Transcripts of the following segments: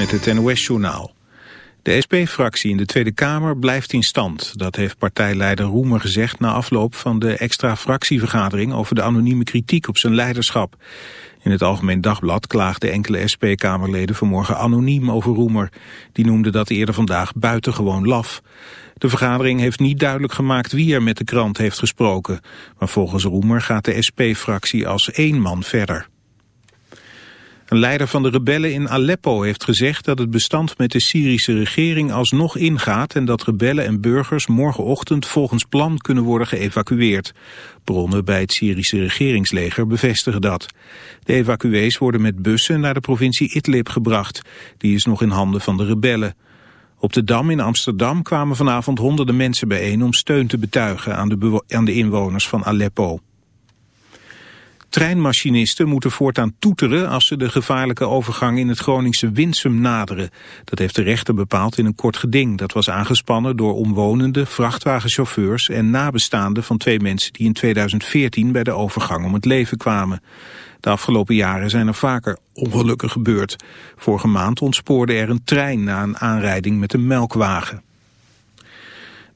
met het NOS-journaal. De SP-fractie in de Tweede Kamer blijft in stand. Dat heeft partijleider Roemer gezegd na afloop van de extra fractievergadering over de anonieme kritiek op zijn leiderschap. In het Algemeen Dagblad klaagden enkele SP-kamerleden vanmorgen anoniem over Roemer. Die noemde dat eerder vandaag buitengewoon laf. De vergadering heeft niet duidelijk gemaakt wie er met de krant heeft gesproken. Maar volgens Roemer gaat de SP-fractie als één man verder. Een leider van de rebellen in Aleppo heeft gezegd dat het bestand met de Syrische regering alsnog ingaat en dat rebellen en burgers morgenochtend volgens plan kunnen worden geëvacueerd. Bronnen bij het Syrische regeringsleger bevestigen dat. De evacuees worden met bussen naar de provincie Idlib gebracht. Die is nog in handen van de rebellen. Op de Dam in Amsterdam kwamen vanavond honderden mensen bijeen om steun te betuigen aan de, aan de inwoners van Aleppo. Treinmachinisten moeten voortaan toeteren als ze de gevaarlijke overgang in het Groningse Winsum naderen. Dat heeft de rechter bepaald in een kort geding. Dat was aangespannen door omwonenden, vrachtwagenchauffeurs en nabestaanden van twee mensen die in 2014 bij de overgang om het leven kwamen. De afgelopen jaren zijn er vaker ongelukken gebeurd. Vorige maand ontspoorde er een trein na een aanrijding met een melkwagen.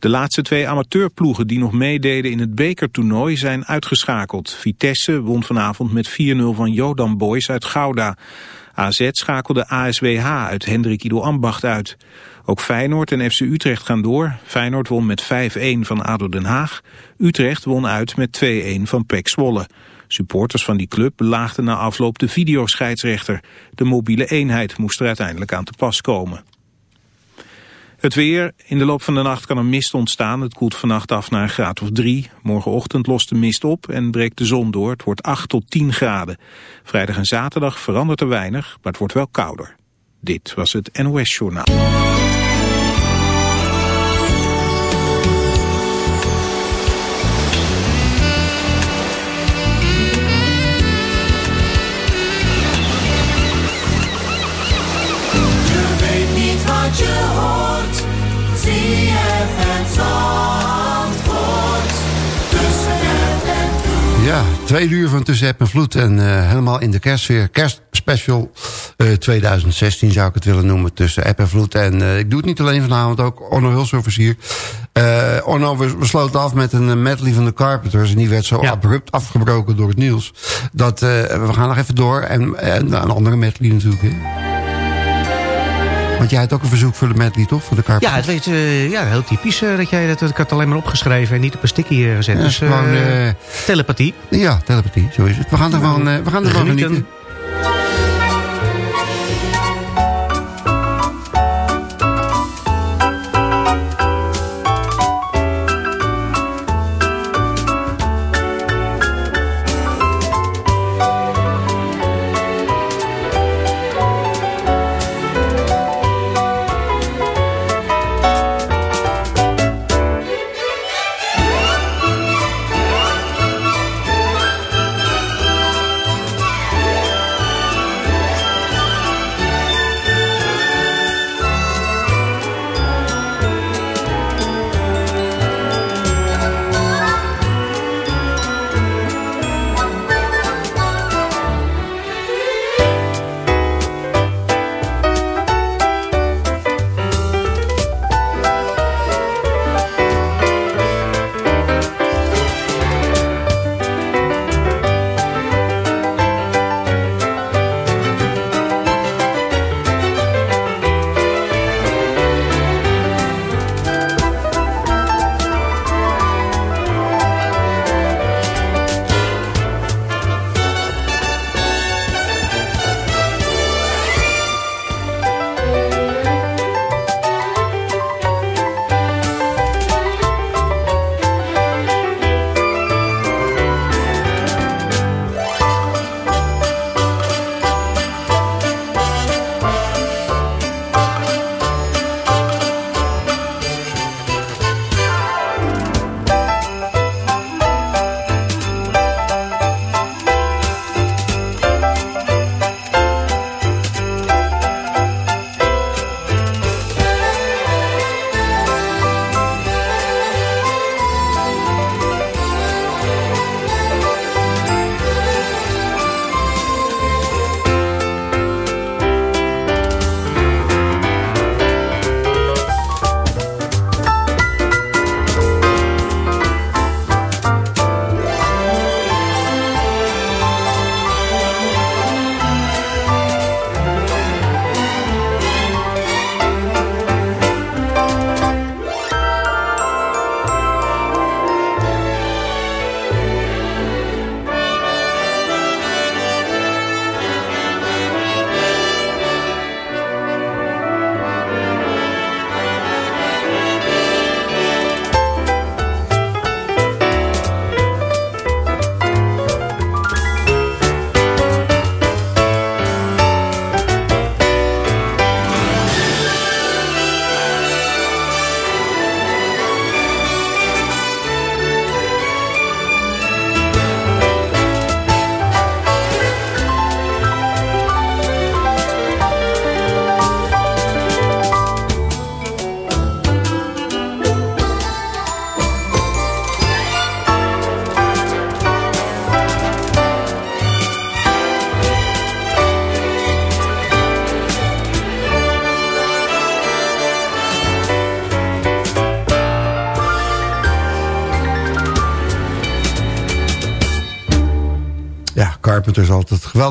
De laatste twee amateurploegen die nog meededen in het bekertoernooi zijn uitgeschakeld. Vitesse won vanavond met 4-0 van Jodan Boys uit Gouda. AZ schakelde ASWH uit Hendrik Ido Ambacht uit. Ook Feyenoord en FC Utrecht gaan door. Feyenoord won met 5-1 van ADO Den Haag. Utrecht won uit met 2-1 van PEC Zwolle. Supporters van die club belaagden na afloop de videoscheidsrechter. De mobiele eenheid moest er uiteindelijk aan te pas komen. Het weer. In de loop van de nacht kan er mist ontstaan. Het koelt vannacht af naar een graad of drie. Morgenochtend lost de mist op en breekt de zon door. Het wordt 8 tot 10 graden. Vrijdag en zaterdag verandert er weinig, maar het wordt wel kouder. Dit was het NOS Journaal. Ja, twee uur van Tussen App en Vloed. En eh, helemaal in de kerstsfeer. Kerstspecial eh 2016 zou ik het willen noemen. Tussen App en Vloed. En eh, ik doe het niet alleen vanavond. Ook Orno Hulshoffers hier. Eh Orno, we, we sloten af met een eh, medley van de Carpenters. En die werd zo Ja. abrupt afgebroken door het nieuws. Dat eh, we gaan nog even door. En, en een andere medley natuurlijk. Hè. Want jij had ook een verzoek voor de medley, toch? Voor de Carpenters. Ja, het weet, eh, ja, heel typisch eh, dat jij dat. Ik had het alleen maar opgeschreven en niet op een sticky eh, gezet. Ja, dus gewoon, eh, telepathie. Ja, telepathie, zo is het. We gaan er gewoon, eh, we gaan er Genieten. genieten.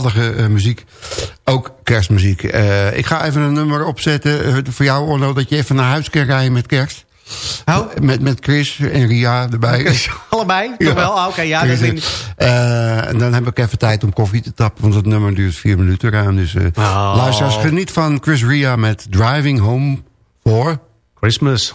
Geweldige eh, muziek. Ook kerstmuziek. Eh, ik ga even een nummer opzetten eh, voor jou, Orno... dat je even naar huis kan rijden met kerst. Oh. Met, met Chris en Ria erbij. Allebei? Toch Ja. wel? Oh, Oké, ja. Dat en dan heb ik even tijd om koffie te tappen... want het nummer duurt vier minuten ruim. Dus eh Oh. luisteraars, geniet van Chris Ria met Driving Home for... Christmas.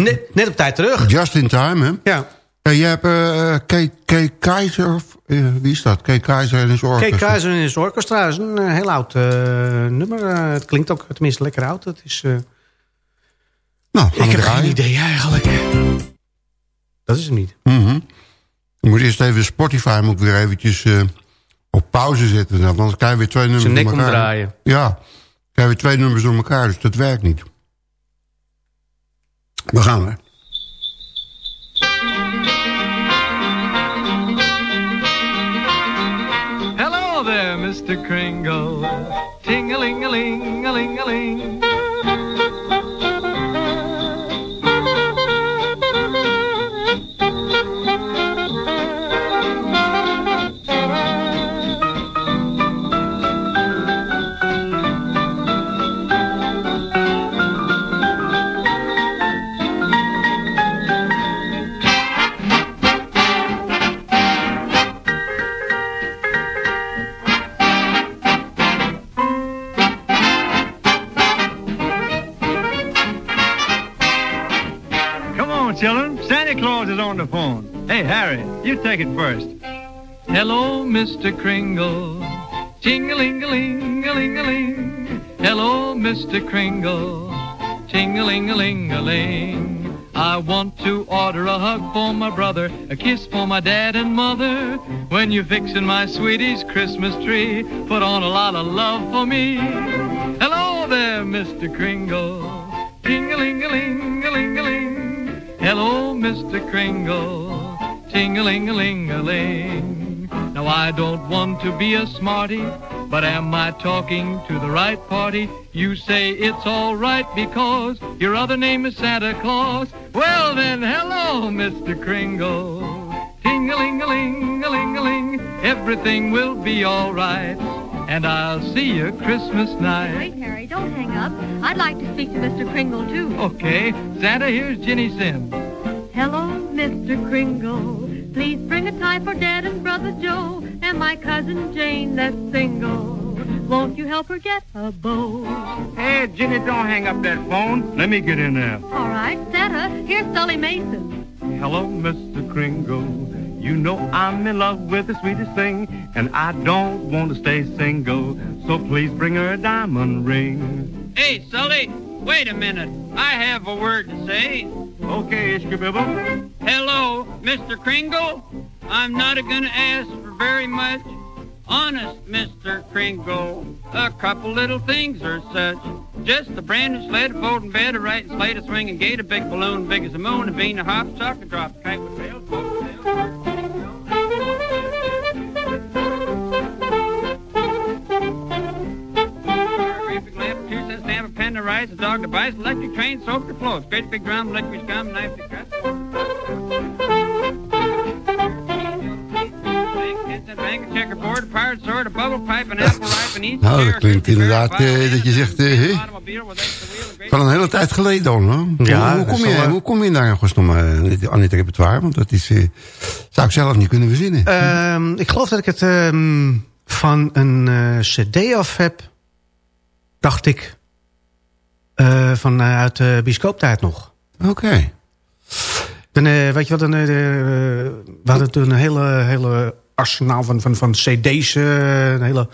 Net, Net, op tijd terug. just in time, hè? Ja. Hey, jij hebt Kay, Kay Keizer, of, eh, wie is dat? Kay Keizer en zijn orkest. Kijk, Keizer in his Orchestra is een eh, heel oud nummer. Het klinkt ook tenminste lekker oud. Het is, Nou, ik heb draaien. geen idee eigenlijk. Dat is hem niet. Mhm. Ik moet eerst even Spotify moet ik weer eventjes op pauze zetten. Dan, want dan krijg je weer twee nummers Zijn nek door elkaar. omdraaien. Ja, dan krijg je weer twee nummers door elkaar, dus dat werkt niet. We gaan er. Hello there, Mr. Kringle. Ting-a-ling-a-ling, a ling a ling Santa Claus is on the phone. Hey, Harry, you take it first. Hello, Mr. Kringle. Ting-a-ling-a-ling-a-ling-a-ling. Hello, Mr. Kringle. Ting-a-ling-a-ling-a-ling. I want to order a hug for my brother, a kiss for my dad and mother. When you're fixing my sweetie's Christmas tree, put on a lot of love for me. Hello there, Mr. Kringle. Ting-a-ling-a-ling-a-ling-a-ling. Hello, Mr. Kringle. Ting-a-ling-a-ling-a-ling. Now I don't want to be a smarty, but am I talking to the right party? You say it's all right because your other name is Santa Claus. Well then, hello, Mr. Kringle. Ting-a-ling-a-ling-a-ling-a-ling. Everything will be all right, and I'll see you Christmas night. Wait, Harry, don't hang up. I'd like to speak to Mr. Kringle, too. Okay, Santa, here's Ginny Sims. Hello, Mr. Kringle. Please bring a tie for Dad and Brother Joe and my cousin Jane that's single. Won't you help her get a beau? Hey, Ginny, don't hang up that phone. Let me get in there. All right, Santa, here's Sully Mason. Hello, Mr. Kringle. You know I'm in love with the sweetest thing, and I don't want to stay single. So please bring her a diamond ring. Hey, Sully, wait a minute. I have a word to say. Okay, Ishkabibble. Hello, Mr. Kringle. I'm not gonna ask for very much. Honest, Mr. Kringle, a couple little things or such. Just a brand new sled, a folding bed, a right slate, a swinging gate, a big balloon big as a moon, a bean, a hop, sock, a drop, kite with rails, write, a dog to bite, electric train, soap to clothes, great big drum, licorice gum, knife to cut. Bank, a checkerboard, a pirate sword, a bubble pipe, an apple ripe, an easy Nou, dat klinkt inderdaad eh, dat je zegt... eh, Van een hele tijd geleden dan, hoor. Ja, hoe, kom je, wel, hoe kom je daar in godsnaam eh, aan dit repertoire? Want dat is, eh, zou ik zelf niet kunnen verzinnen. Ehm, ik geloof dat ik het ehm, van een eh, cd af heb. Dacht ik. Eh, vanuit de bioscooptijd nog. Oké. Dan, eh, weet je wat, dan, eh, we hadden toen een hele, hele arsenaal van, van, van cd's. eh, een hele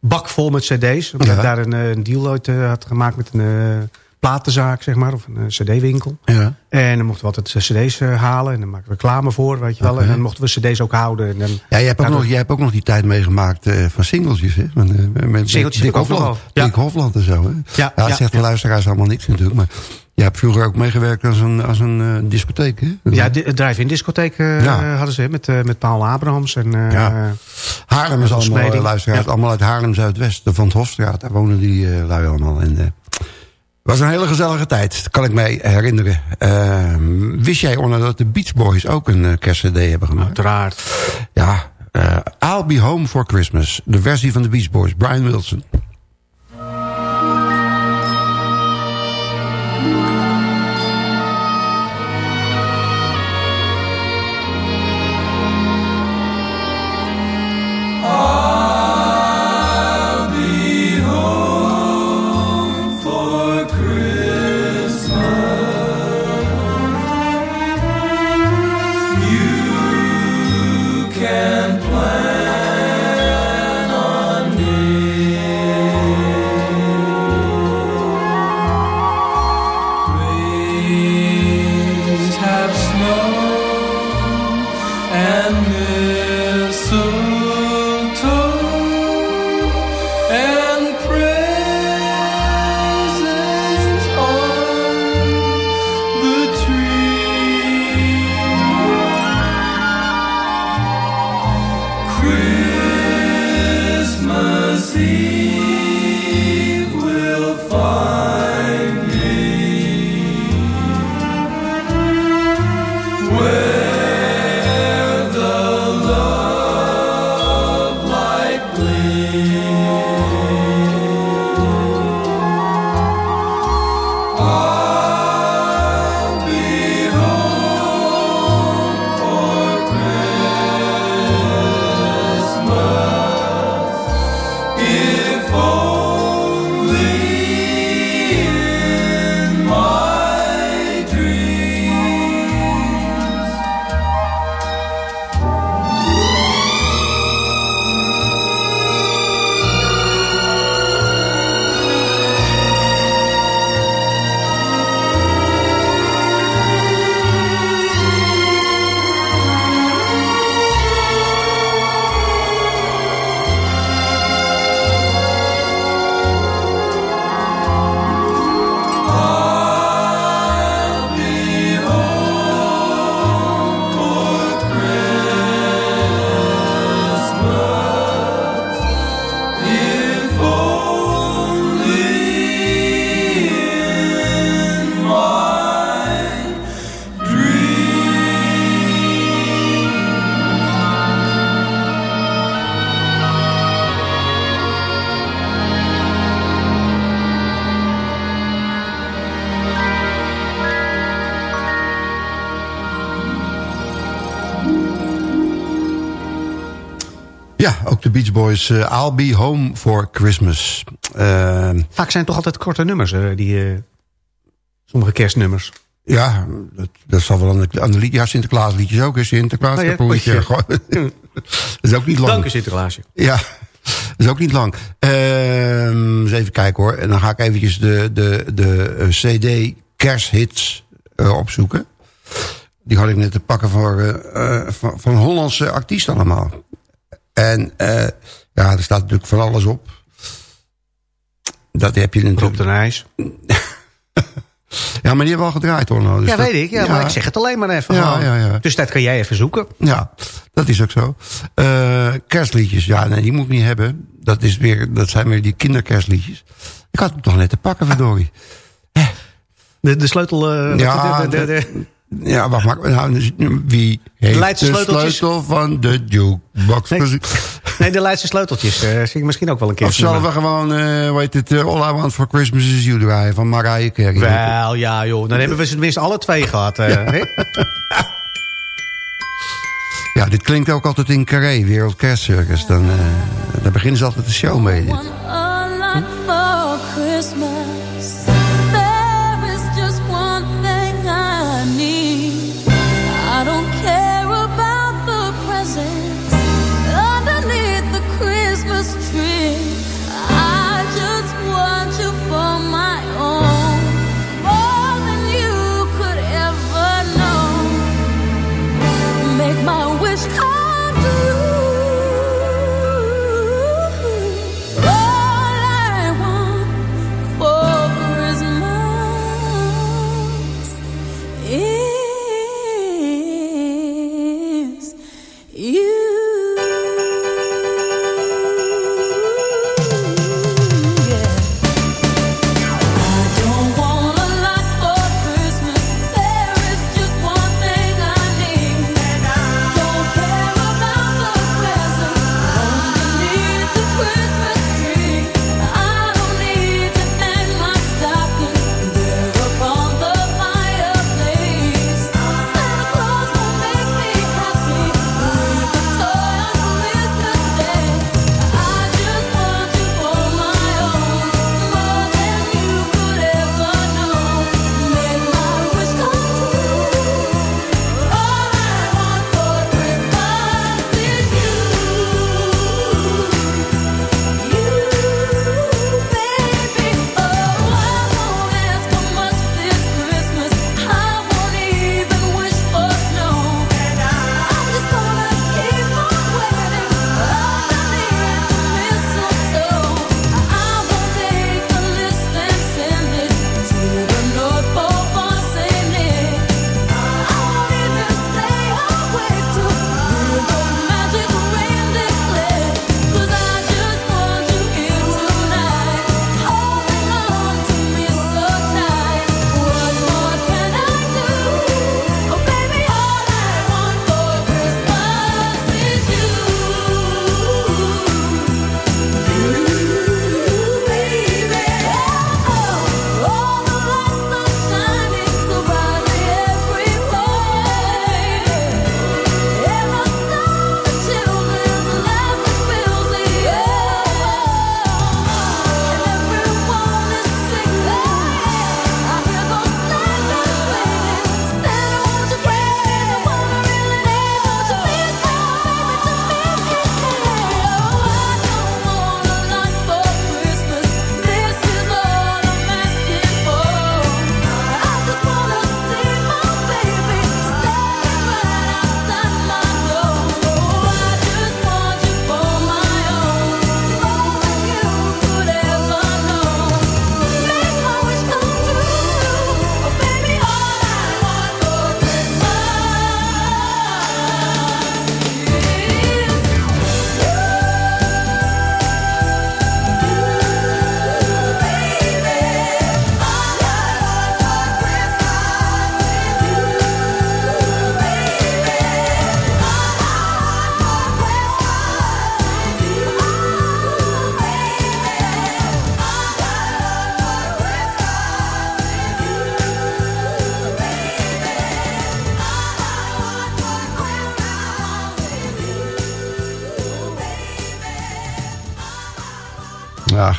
bak vol met cd's. Omdat Ja. ik daar een, eh, een deal uit eh, had gemaakt met een eh, platenzaak, zeg maar. Of een eh, cd-winkel. Ja. En dan mochten we altijd cd's eh, halen. En dan maken we reclame voor, weet je wel. En dan mochten we cd's ook houden. En dan, Ja, je hebt ook, nog, je hebt ook nog die tijd meegemaakt eh, van singeltjes, hè? Met, met, met Singeltjes Dick Hofland. Ja. Dick Hofland en zo, hè? Ja, dat ja, zegt de luisteraars allemaal niks natuurlijk. Maar je hebt vroeger ook meegewerkt als een, als een discotheek, hè? Ja, drive-in discotheek Ja. hadden ze met, met Paul Abrahams. En, Ja. Haarlem is allemaal, luisteraars, Ja. allemaal uit Haarlem Zuidwest. De Van het Hofstraat, daar wonen die lui allemaal. En, was een hele gezellige tijd, dat kan ik mij herinneren. Eh, wist jij, Orna, dat de Beach Boys ook een uh, kerstcd hebben gemaakt? Uiteraard. Ja, eh, I'll Be Home for Christmas. De versie van de Beach Boys, Brian Wilson. Boys. eh, I'll be home for Christmas. Eh, Vaak zijn het toch altijd korte nummers, eh, die, sommige kerstnummers. ja, dat, dat zal wel aan de, aan de ja, Sinterklaas liedjes ook. Hè? Sinterklaas Oh ja, kapoentje. dat is ook niet lang. Dank u Sinterklaasje. Ja, dat is ook niet lang. Ehm, eens even kijken hoor. En dan ga ik eventjes de, de, de CD kersthits opzoeken. Die had ik net te pakken voor, eh, van, van Hollandse artiesten allemaal. En eh, ja, er staat natuurlijk van alles op. Dat heb je Rob natuurlijk. de Nijs. Ja, maar die hebben we al gedraaid hoor. Nou. Dus ja, dat- weet ik. Ja, Maar ik zeg het alleen maar even. Ja, ja, ja. Dus dat kan jij even zoeken. Ja, dat is ook zo. Eh, kerstliedjes, ja, nee, die moet ik niet hebben. Dat, is weer, dat zijn weer die kinderkerstliedjes. Ik had hem toch net te pakken, verdorie. De, de sleutel... eh, Ja, de, de- Ja, wacht maar. Nou, dus, wie heeft Leidse de sleuteltjes? sleutel van de jukebox? Nee. nee, de Leidse sleuteltjes. eh zie ik misschien ook wel een keer. Of zullen we gewoon, eh hoe heet het, eh, All I Want For Christmas Is You draaien van Mariah Carey? Wel, ja joh. Dan hebben we ze tenminste alle twee gehad. eh, hè? Ja, dit klinkt ook altijd in Carré, Wereld Kerstcircus. Dan, eh, daar beginnen ze altijd de show mee. Want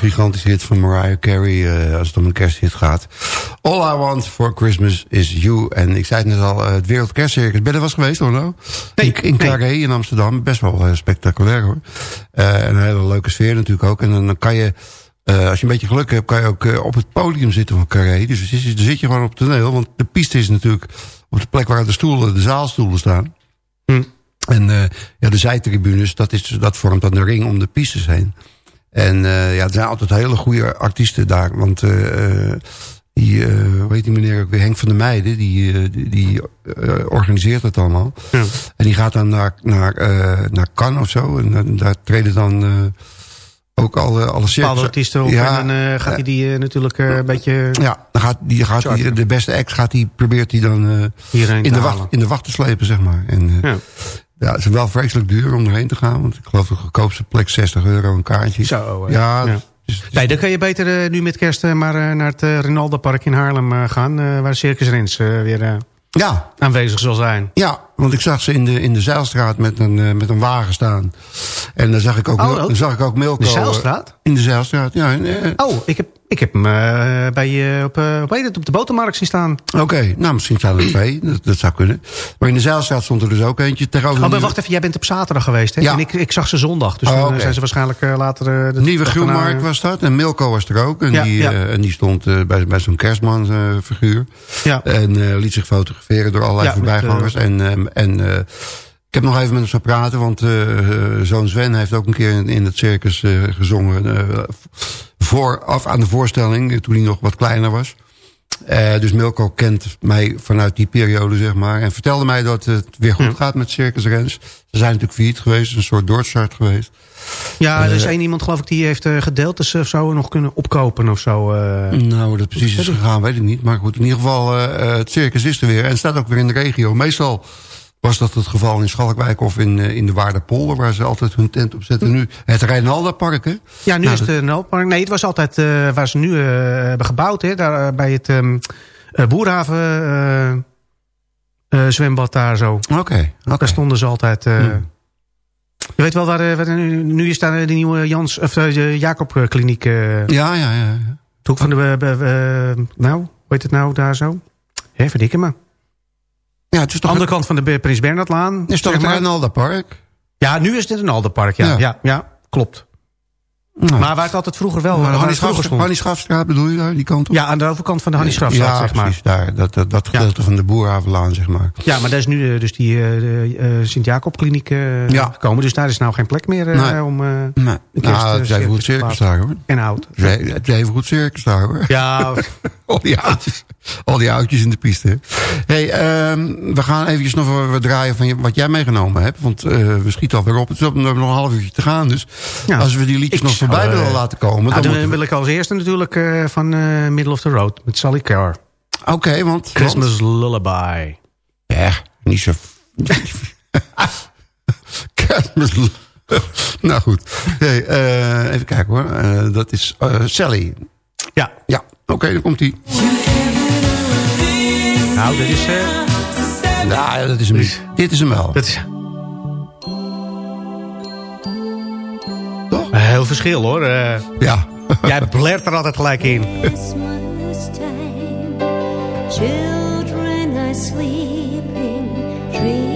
gigantische hit van Mariah Carey eh, als het om een kersthit gaat. All I Want for Christmas is You. En ik zei het net al, eh, het Wereld Kerstcircus. Ben je er was geweest hoor nou? Nee, in, in. Carré in Amsterdam. Best wel eh, spectaculair hoor. En een hele leuke sfeer natuurlijk ook. En dan, kan je, als je een beetje geluk hebt, kan je ook op het podium zitten van Carré. Dus dan zit, zit je gewoon op het toneel. Want de piste is natuurlijk op de plek waar de stoelen, de zaalstoelen staan. Hm. En ja, de zijtribunes, dat, is, dat vormt dan de ring om de pistes heen. En eh, ja, er zijn altijd hele goede artiesten daar. Want eh, eh, die, eh hoe heet die meneer ook weer, Henk van der Meijden, die, die, die, organiseert het allemaal. Ja. En die gaat dan naar, naar, naar Cannes of zo. En daar treden dan ook alle, alle circus... artiesten op Ja, en dan gaat hij die natuurlijk een beetje Ja, dan gaat, die, gaat die, de beste act gaat die, probeert hij dan hierheen in, de halen. wacht, in de wacht te slepen, zeg maar. En, Ja. Ja, het is wel vreselijk duur om erheen te gaan. Want ik geloof de goedkoopste plek 60 euro een kaartje. Zo, eh, ja, ja. dus- dus- Nee, dan kan je beter eh, nu met kerst eh, maar eh, naar het uh, Rinaldo Park in Haarlem eh, gaan. eh, waar Circus Rens eh, weer eh, ja, aanwezig zal zijn. ja, want ik zag ze in de, in de Zeilstraat met een, eh, met een wagen staan. En dan zag ik ook, Oh, dan zag ik ook Milko. De Zeilstraat? In de Zeilstraat, ja. en, eh, Oh, ik heb, ik heb hem eh, bij je op, eh, het, op de botermarkt zien staan. Oké, nou misschien zijn er twee. Dat, dat zou kunnen. Maar in de Zeilstraat stond er dus ook eentje. Tegenover Oh, maar wacht even, jij bent op zaterdag geweest, hè? Ja. En ik, ik zag ze zondag, dus Oh, dan eh, zijn ze waarschijnlijk eh, later... eh, de Nieuwe Groenmarkt eh, was dat. En Milko was er ook. En, Ja, die, ja. eh, en die stond eh, bij, bij zo'n kerstman figuur. Ja. En eh, liet zich fotograferen door allerlei met, voorbijgangers. en en eh, heb nog even met hem zo praten. Want eh, zoon Sven heeft ook een keer in, in het circus eh, gezongen. eh, vooraf aan de voorstelling. eh, Toen hij nog wat kleiner was. Eh, dus Milko kent mij vanuit die periode, zeg maar. En vertelde mij dat het weer goed gaat met Circus Rens. Ze zijn natuurlijk failliet geweest. Een soort doorstart geweest. Ja, er is Eh, één iemand geloof ik die heeft eh, gedeeld. Dus of zo nog kunnen opkopen of zo. eh. Nou, hoe dat precies is gegaan, weet ik niet. Maar goed, in ieder geval, eh, eh, het circus is er weer. En staat ook weer in de regio. Meestal was dat het geval in Schalkwijk of in, eh, in de Waardepolder... waar ze altijd hun tent op zetten. Nu het Rijnalda-park, hè? Ja, nu Nou, is het een Nalpark. Nee, het was altijd eh, waar ze nu eh, hebben gebouwd. Hè, daar, eh, bij het eh, Boerhaven eh, eh, zwembad daar zo. Oké. Daar stonden ze altijd... eh, Hmm. Je weet wel waar, eh, waar nu, nu is daar de nieuwe Jans, of eh, de Jacob kliniek. eh Ja, ja, ja. ja. hoek van de... eh, eh, eh, nou, hoe heet het nou daar zo? Hé, verdikke me. Ja, het is toch, andere kant van de Prins Bernhardlaan. het, is toch het maar. Rijnalda-park? Ja, nu is dit een Alderpark. Ja, Ja. ja. ja, klopt. Nou, Maar waar het altijd vroeger wel... waar Hannie het Schafstraat bedoel je daar, die kant op? Ja, aan de overkant van de Hannie Schafstraat, ja, zeg maar. precies, daar. Dat, dat, gedeelte van de Boerhavenlaan, zeg maar. Ja, maar daar is nu eh, dus die eh, eh, Sint-Jacob-kliniek Ja. gekomen. Dus daar is nou geen plek meer Nee. om... Nee, nou, het is even goed circus daar, hoor. en oud. Het Het is even goed circus daar, hoor. Ja, Al die oudjes, al die oudjes in de piste. Hey, ehm, we gaan eventjes nog wat- wat draaien van wat jij meegenomen hebt. Want eh, we schieten alweer op. Het is op- we hebben nog een half uurtje te gaan. Dus Ja. als we die liedjes nog voorbij eh, willen laten komen. nou, Dan dan wil ik als eerste natuurlijk eh, van Middle of the Road met Sally Carr. Oké, want... Christmas Lullaby. Ja, niet zo... Kerstmis... nou goed. Hey, even kijken hoor. Dat is Sally. Ja, Ja, oké, dan komt die. nou, dat is... eh, Ja, ja, dat is hem niet. Dit is hem wel. dat is Toch? een heel verschil hoor. Eh, Ja. jij blert er altijd gelijk in. Christmas time, children are sleeping. Dream,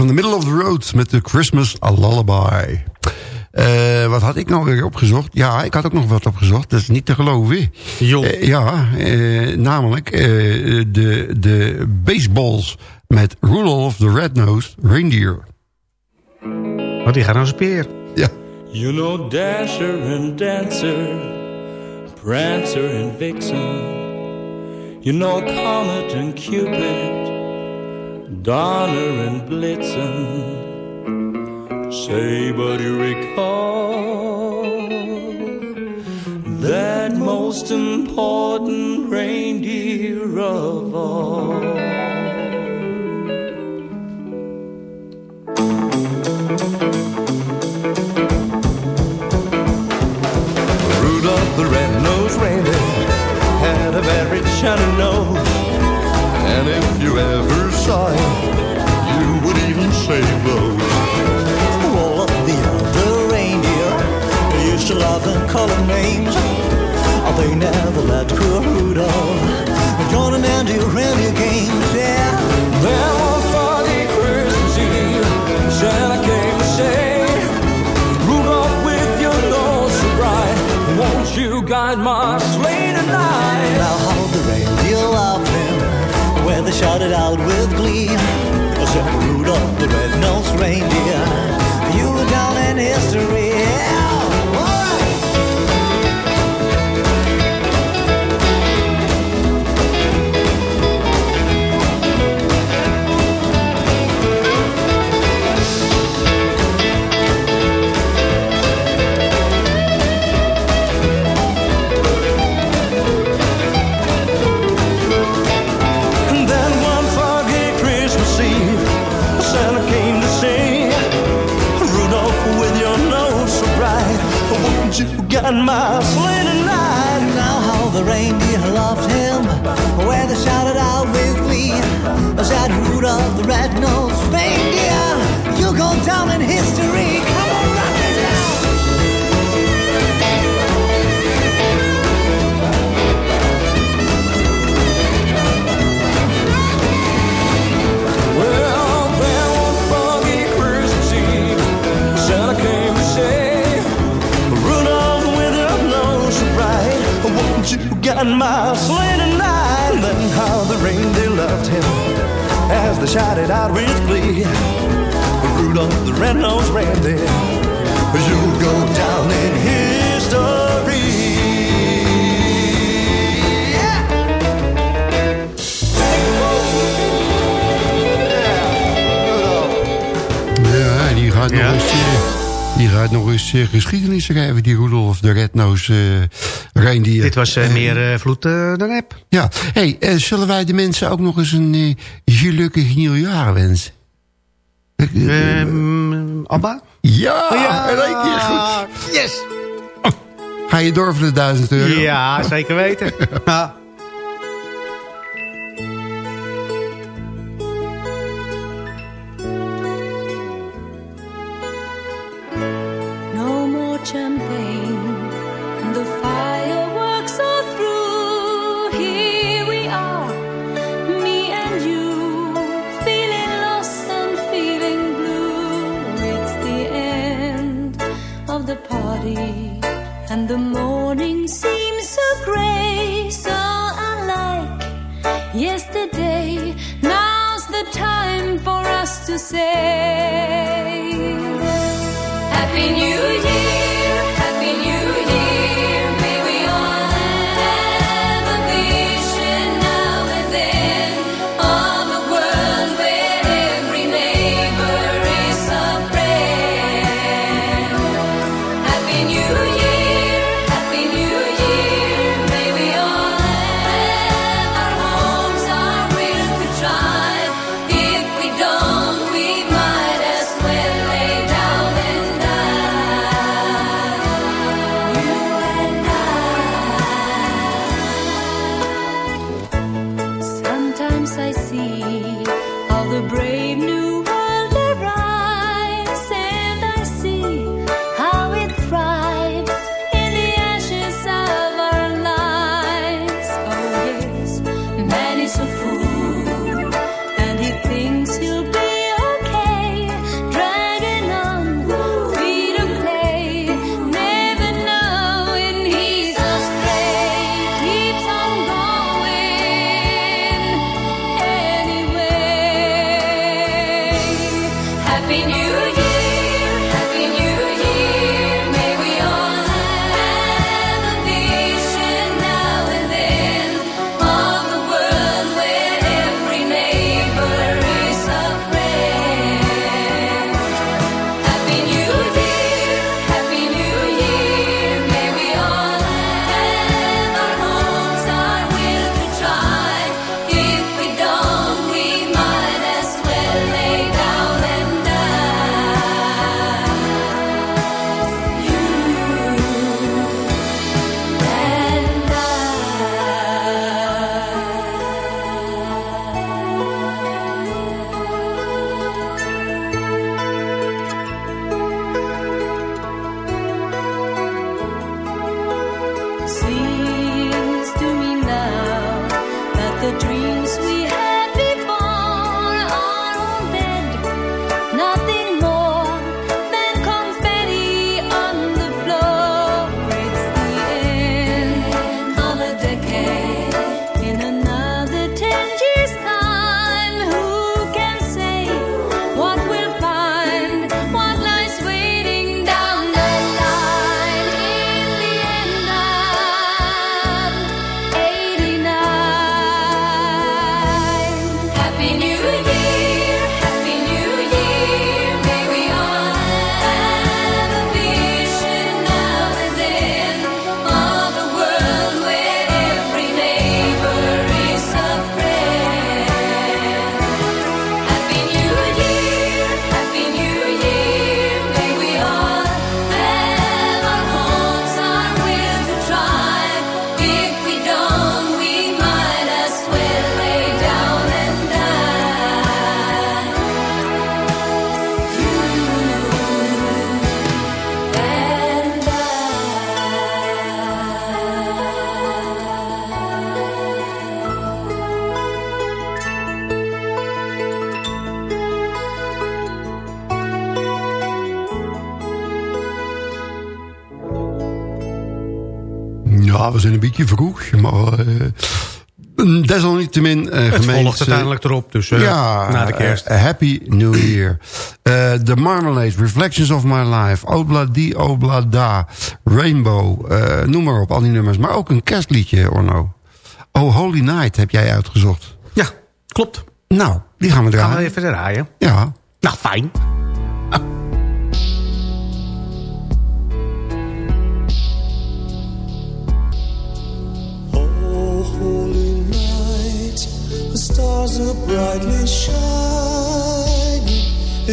van the Middle of the Road met de Christmas Lullaby. Eh, wat had ik nou weer opgezocht? Ja, ik had ook nog wat opgezocht. Dat is niet te geloven. Joh. Eh, ja, eh, namelijk eh, de, de baseballs met Rudolph the Red-Nosed Reindeer. Want die gaat naar zijn peer. Ja. You know Dasher and Dancer, Prancer and Vixen. You know Comet and Cupid, Donner and Blitzen. Say, but you recall that most important reindeer of all. Had a very shiny nose. And if you ever saw you would even say blows. All of the other reindeer used to laugh and call him names. Oh, they never let poor Rudolph join them and do reindeer games. Yeah. Then one foggy Christmas Eve, Santa came to say, Rudolph, with your nose so bright, won't you guide my sleigh tonight? Now how the reindeer loved him they shouted out with glee. Said Rudolph the red-nosed reindeer, you were down in history. Guide my sleigh tonight? Now how the reindeer loved him when they shouted out with glee. Said Rudolph the red-nosed reindeer, you go down in history. Guide my sleigh tonight? Then how the reindeer loved him as they shouted out with glee. Rudolph the red-nosed reindeer, you'll go down in history. Ja, die gaat nog Ja. eens... eh, Die gaat nog eens eh, geschiedenis schrijven, die Rudolf de Red-Nosed eh reindier. Dit was eh, meer eh, vloed eh, dan app. Ja, hey, zullen wij de mensen ook nog eens een gelukkig nieuwjaar wensen? Ehm, Abba? ja, in één keer goed. Yes! Ga je door voor de duizend euro? Ja, zeker weten. zijn een beetje vroeg, maar... Eh, mm, desalniettemin uh, gemeente... Volgt uiteindelijk erop, dus eh, ja, na de kerst. Happy New Year. the Marmalade, Reflections of My Life, Obla Di Obla Rainbow, noem maar op, al die nummers. Maar ook een kerstliedje, Orno. Oh Holy Night heb jij uitgezocht. Ja, klopt. Nou, die gaan we draaien. Gaan we even draaien. Ja. Nou, fijn. stars are brightly shining.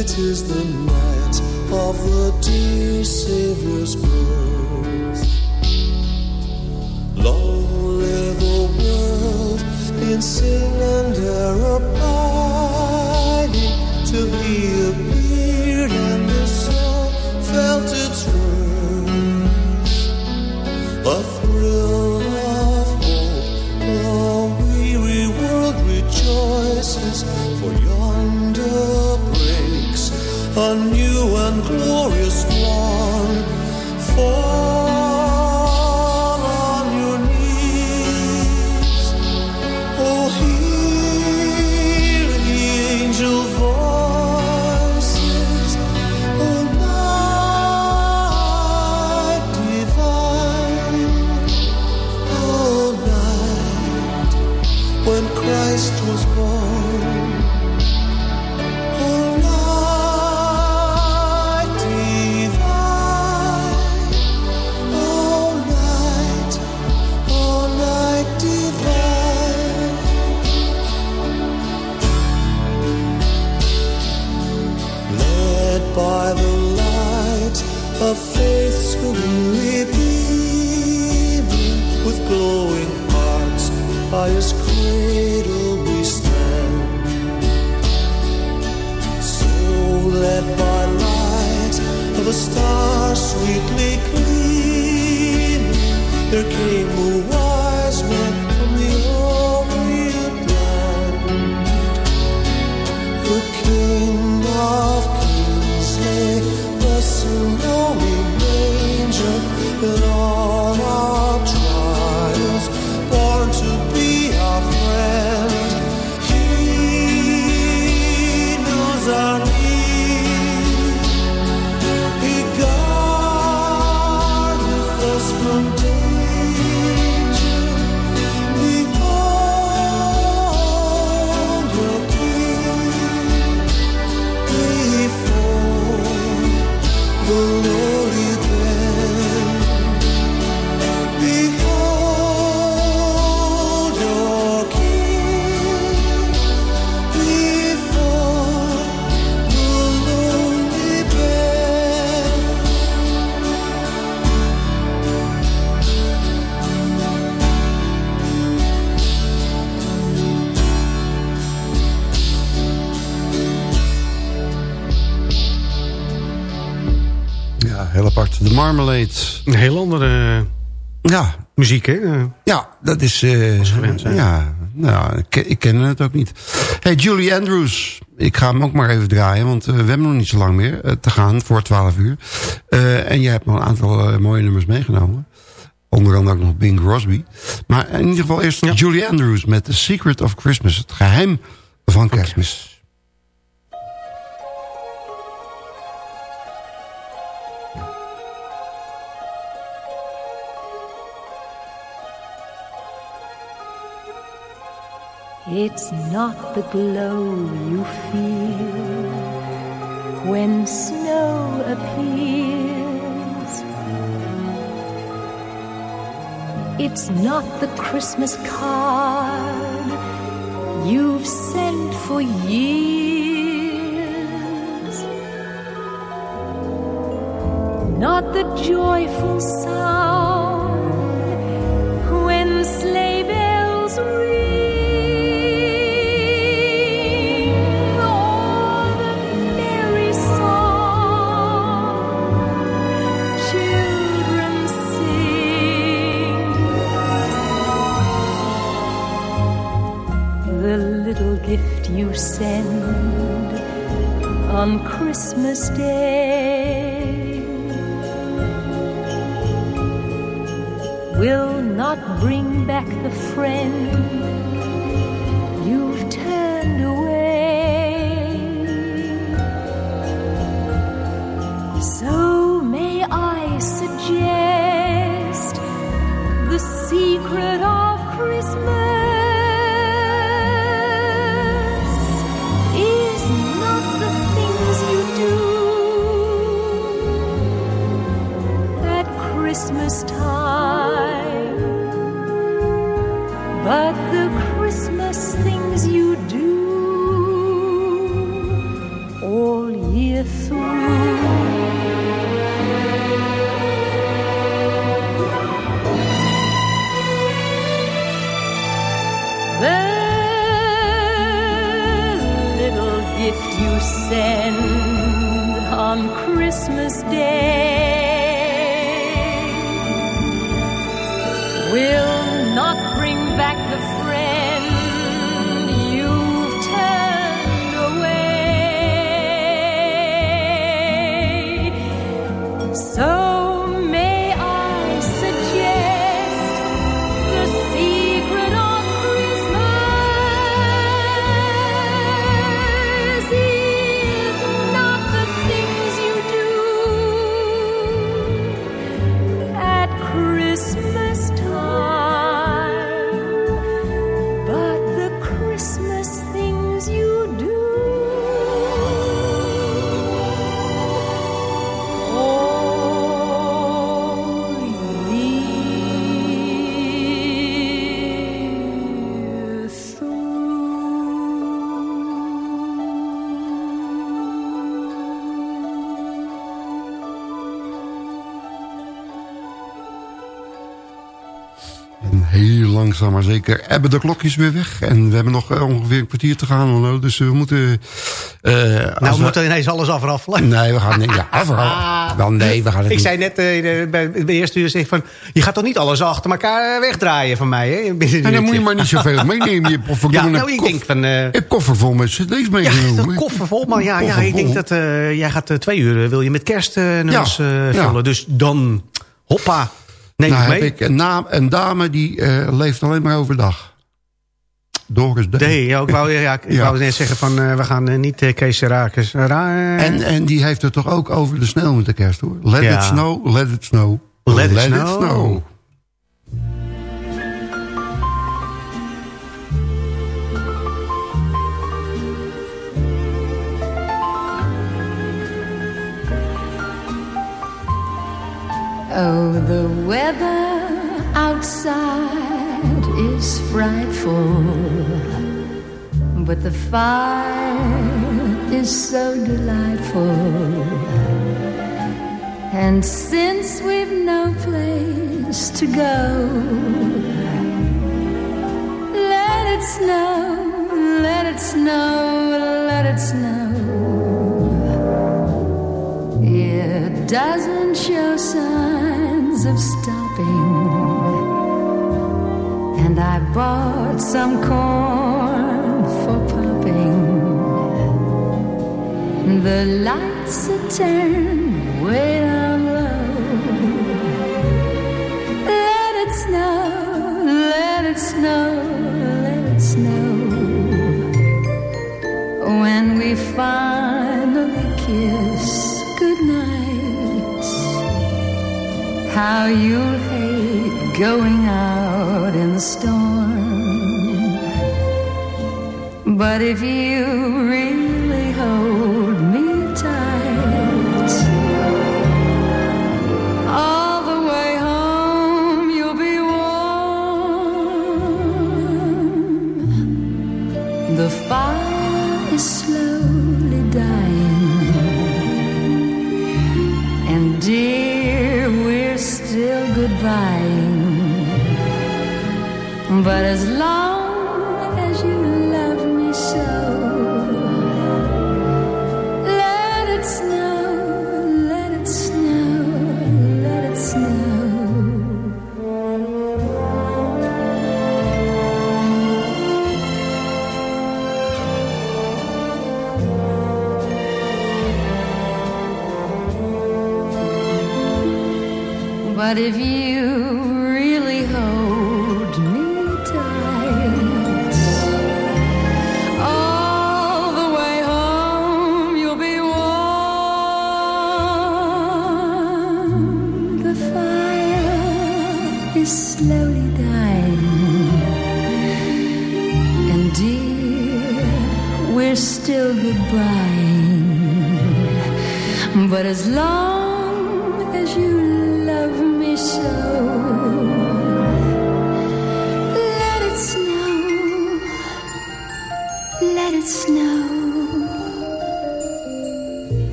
It is the night of the dear Savior's birth. Long live the world in sin and error pining till He appeared and the soul felt its worth. A thrill for yonder breaks a new and glorious Marmalade. Een heel andere Ja, muziek, hè? Eh, ja dat is... eh, Als gewend zijn. Ja, nou, ik, ik ken het ook niet. Hey, Julie Andrews. Ik ga hem ook maar even draaien, want eh, we hebben nog niet zo lang meer eh, te gaan voor 12 uur. Eh, en jij hebt nog een aantal eh, mooie nummers meegenomen. Onder andere ook nog Bing Crosby. Maar in ieder geval eerst Julie Andrews met The Secret of Christmas. Het geheim van kerstmis. It's not the glow you feel when snow appears. It's not the Christmas card you've sent for years. Not the joyful sound gift you send on Christmas Day will not bring back the friend you've turned away. So may I suggest the secret of Christmas Christmas time, heel langzaam maar zeker hebben de klokjes weer weg. En we hebben nog eh, ongeveer een kwartier te gaan. Dus we moeten... eh, nou, we moeten ineens alles afraffelen. Nee, we gaan... Ja, afra- Wel, nee, we gaan het Ik niet- zei net eh, bij de eerste uur zeg ik van... je gaat toch niet alles achter elkaar eh, wegdraaien van mij, hè? En dan moet je maar niet zoveel meenemen. Je hebt Ja, nou, ik denk van... eh, een koffer vol met cd's ja, meegenomen. dat koffer vol. Maar ja, ja ik denk dat eh, jij gaat eh, twee uur... eh, wil je met kerstnummers Ja, eh ja. vullen. Dus dan, hoppa, neem nou heb ik een, naam, een dame die eh, leeft alleen maar overdag. Doris D. Nee, ja, ik wou, ja, ik Ja. wou net zeggen van... eh, we gaan eh, niet uh, Kees Raakers... Ra En, en die heeft het toch ook over de sneeuw met de kerst hoor. Let Ja. it snow, let it snow. Let it snow. Oh, the weather outside is frightful, but the fire is so delightful. And since we've no place to go, let it snow, let it snow, let it snow. Doesn't show signs of stopping. And I bought some corn for popping. The lights are turned way down how you'll hate going out in the storm. But if you really But as long as you love me so, let it snow, let it snow, let it snow. But if you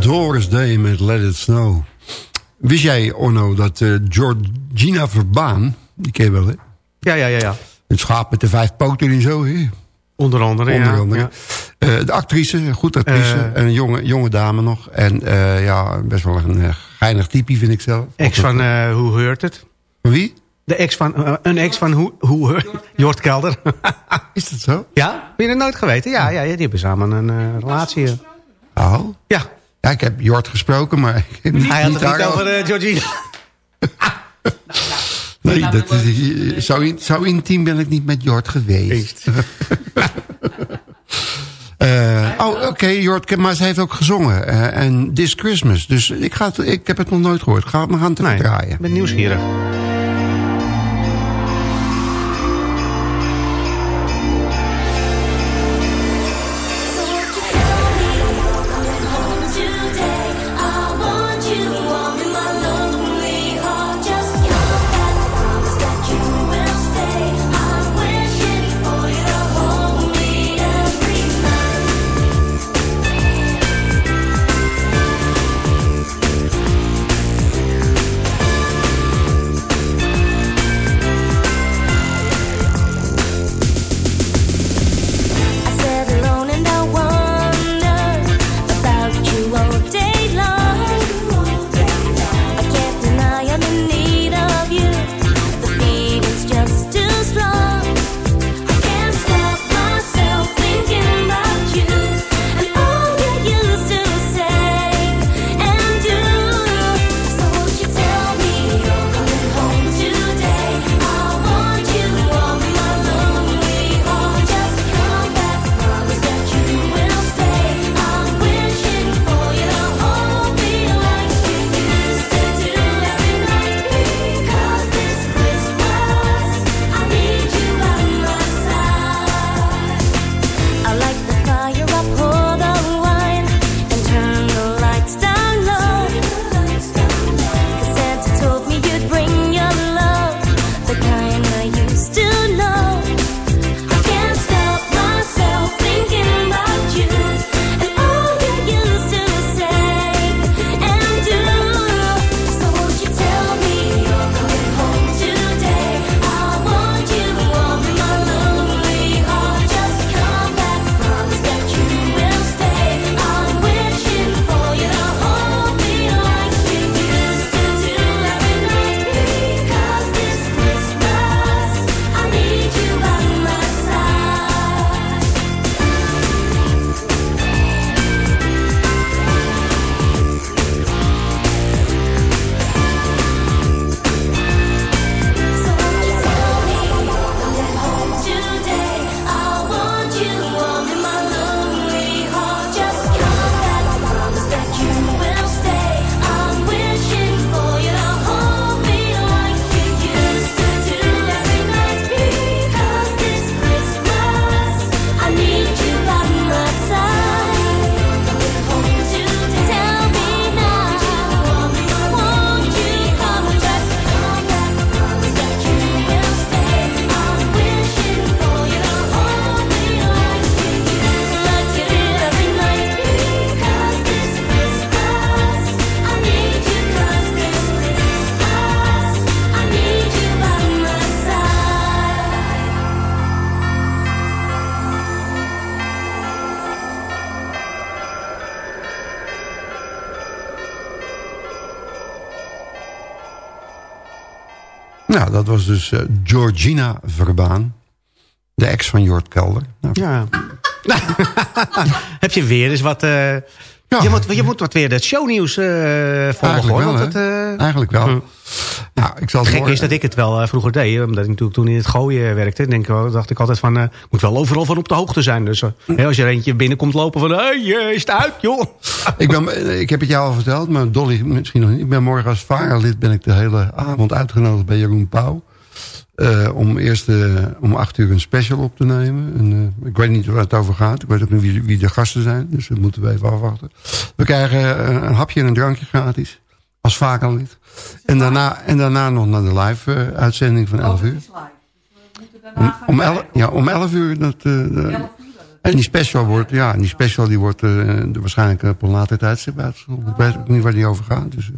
Doris Day met Let It Snow. Wist jij, Orno, dat eh, Georgina Verbaan... Die ken je wel, hè? Ja, ja, ja. ja. Het schaap met de vijf poten en zo, hè? Onder andere, Onder ja. andere. ja. Eh, de actrice, een goed actrice. En een jonge, jonge dame nog. En eh, ja, best wel een geinig typie, vind ik zelf. Ex van Hoe Heurt Het. Van wie? De ex van, een ex van Hoe, hoe Heurt Jort Kelder. Is dat zo? ja? Heb je het nooit geweten? Ja, ja, ja, die hebben samen een relatie. Oh. Ja. Ja, ik heb Jort gesproken, maar... Ik heb niet, Hij had het niet over Georgina. Nee, dat is, zo, in- zo intiem ben ik niet met Jort geweest. Eh, oh, oké, Jort, maar ze heeft ook gezongen. eh, en This Christmas. Dus ik, ga het, ik heb het nog nooit gehoord. Ik ga het nog aan te Nee, draaien. ik ben nieuwsgierig. Dat was dus eh, Georgina Verbaan. De ex van Jort Kelder. Nou, Ja. Heb je weer eens wat... eh, je, moet, je moet wat weer het shownieuws eh volgen, Eigenlijk hoor. wel, want hè? het, eh, Eigenlijk wel. Nou, ik zal Het gekke is dat ik het wel eh, vroeger deed. Omdat ik natuurlijk toen in het gooien werkte. Denk, dacht ik altijd van, eh moet wel overal van op de hoogte zijn. Dus eh, hè, als je er eentje binnenkomt lopen van... Hé, hey, is het uit, joh? ik, ben, ik heb het jou al verteld, maar Dolly misschien nog niet. Ik ben morgen als varelid ben ik de hele avond uitgenodigd bij Jeroen Pauw. Eh, om eerst eh, om acht uur een special op te nemen. En, eh, ik weet niet waar het over gaat. Ik weet ook niet wie, wie de gasten zijn. Dus dat moeten we even afwachten. We krijgen eh, een hapje en een drankje gratis. Als varelid. En daarna, en daarna nog naar de live eh, uitzending van 11 uur. Om, om, el, ja, om 11 uur. Dat, eh, de- en die special wordt, ja, die special die wordt eh, waarschijnlijk op een later tijdstip uitgezonden. Ik weet ook niet waar die over gaat. Dus.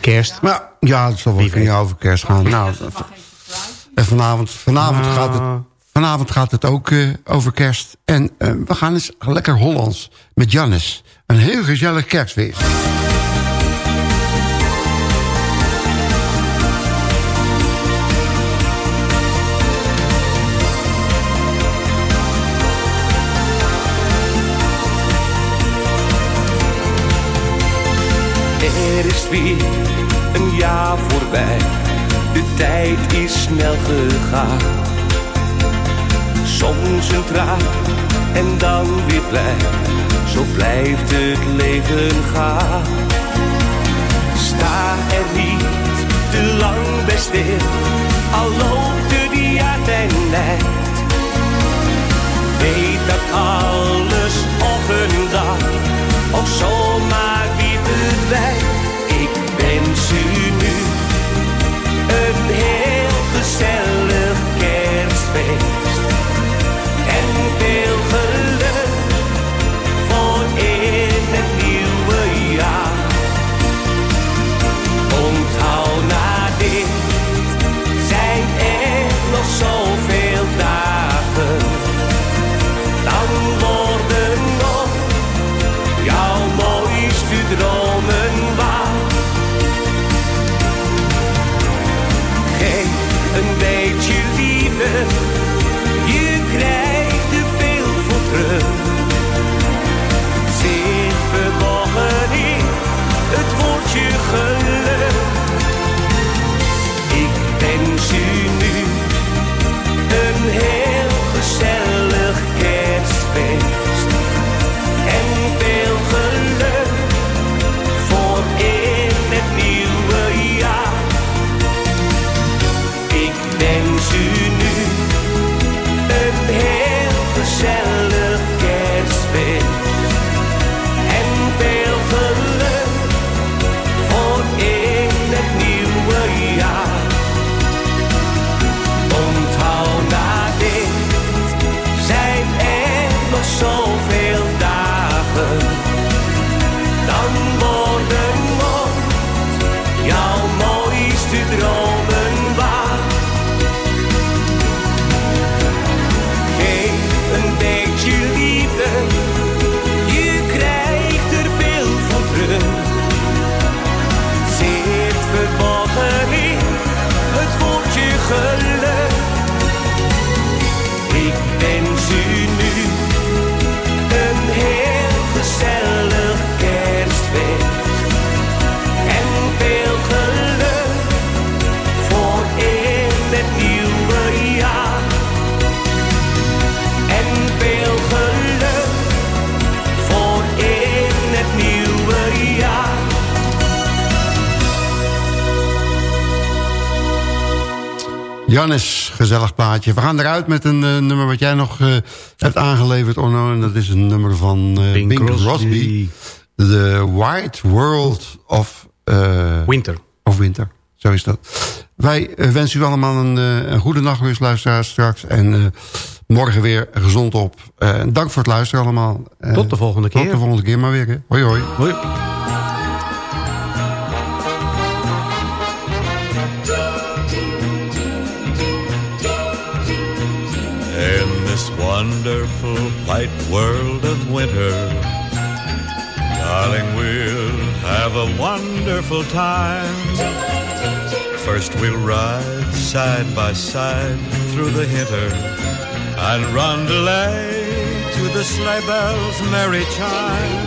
Kerst. Maar ja, het zal wel keer over kerst gaan. Nou, en vanavond, vanavond, Ah. gaat het, vanavond gaat het ook eh, over kerst. En we gaan eens lekker Hollands met Jannes. Een heel gezellig kerstfeest. Weer een jaar voorbij, de tijd is snel gegaan. Soms een traan en dan weer blij, zo blijft het leven gaan. Sta er niet te lang bij stil, al loopt het jaar ten nijd. Weet dat alles op een dag of zomaar weer verdwijnt. Wens u nu een heel gezellig kerstfeest. En veel geluk voor in het nieuwe jaar. Onthoud na dit zijn er nog zoveel dagen. Dan worden nog jouw mooiste dromen gezellig plaatje. We gaan eruit met een eh, nummer wat jij nog eh, hebt aangeleverd, Orno. En dat is een nummer van eh, Bing, Bing Crosby. Crosby. The White World of... Winter. Of Winter, zo is dat. Wij wensen u allemaal een, een goede nachtrust, luisteraars, straks. En morgen weer gezond op. Dank voor het luisteren allemaal. Tot de volgende keer. Tot de volgende keer maar weer. hè. Hoi hoi. Hoi. Wonderful white world of winter, darling, we'll have a wonderful time. First we'll ride side by side through the winter and roundelay to the sleigh bells' merry chime.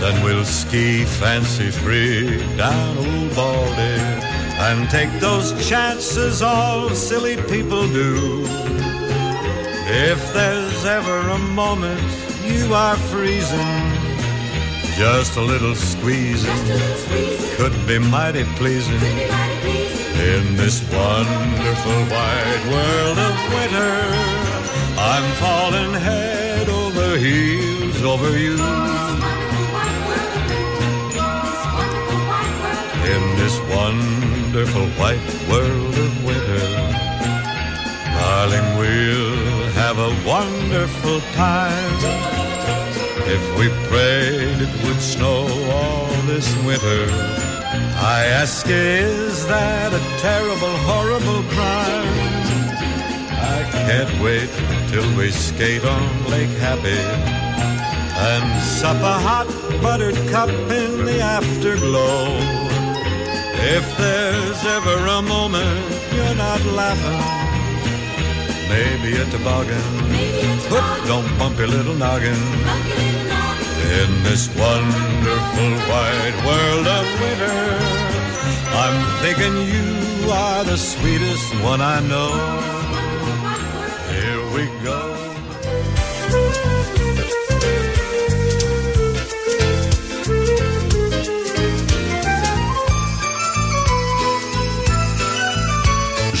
Then we'll ski fancy free down Old Baldy and take those chances all silly people do. If there's ever a moment you are freezing, just a little squeezing could be mighty pleasing. In this wonderful wide world of winter, I'm falling head over heels over you. In this wonderful white world of winter, darling, we'll have a wonderful time. If we prayed it would snow all this winter, I ask, is that a terrible, horrible crime? I can't wait till we skate on Lake Happy and sup a hot buttered cup in the afterglow. If there's ever a moment you're not laughing, maybe a toboggan. Whoop, don't bump your little noggin. In this wonderful wide world of winter, I'm thinking you are the sweetest one I know. Here we go.